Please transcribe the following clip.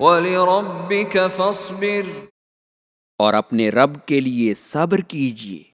وَلِرَبِّكَ فَاصْبِرْ۔ اور اپنے رب کے لیے صبر کیجیے۔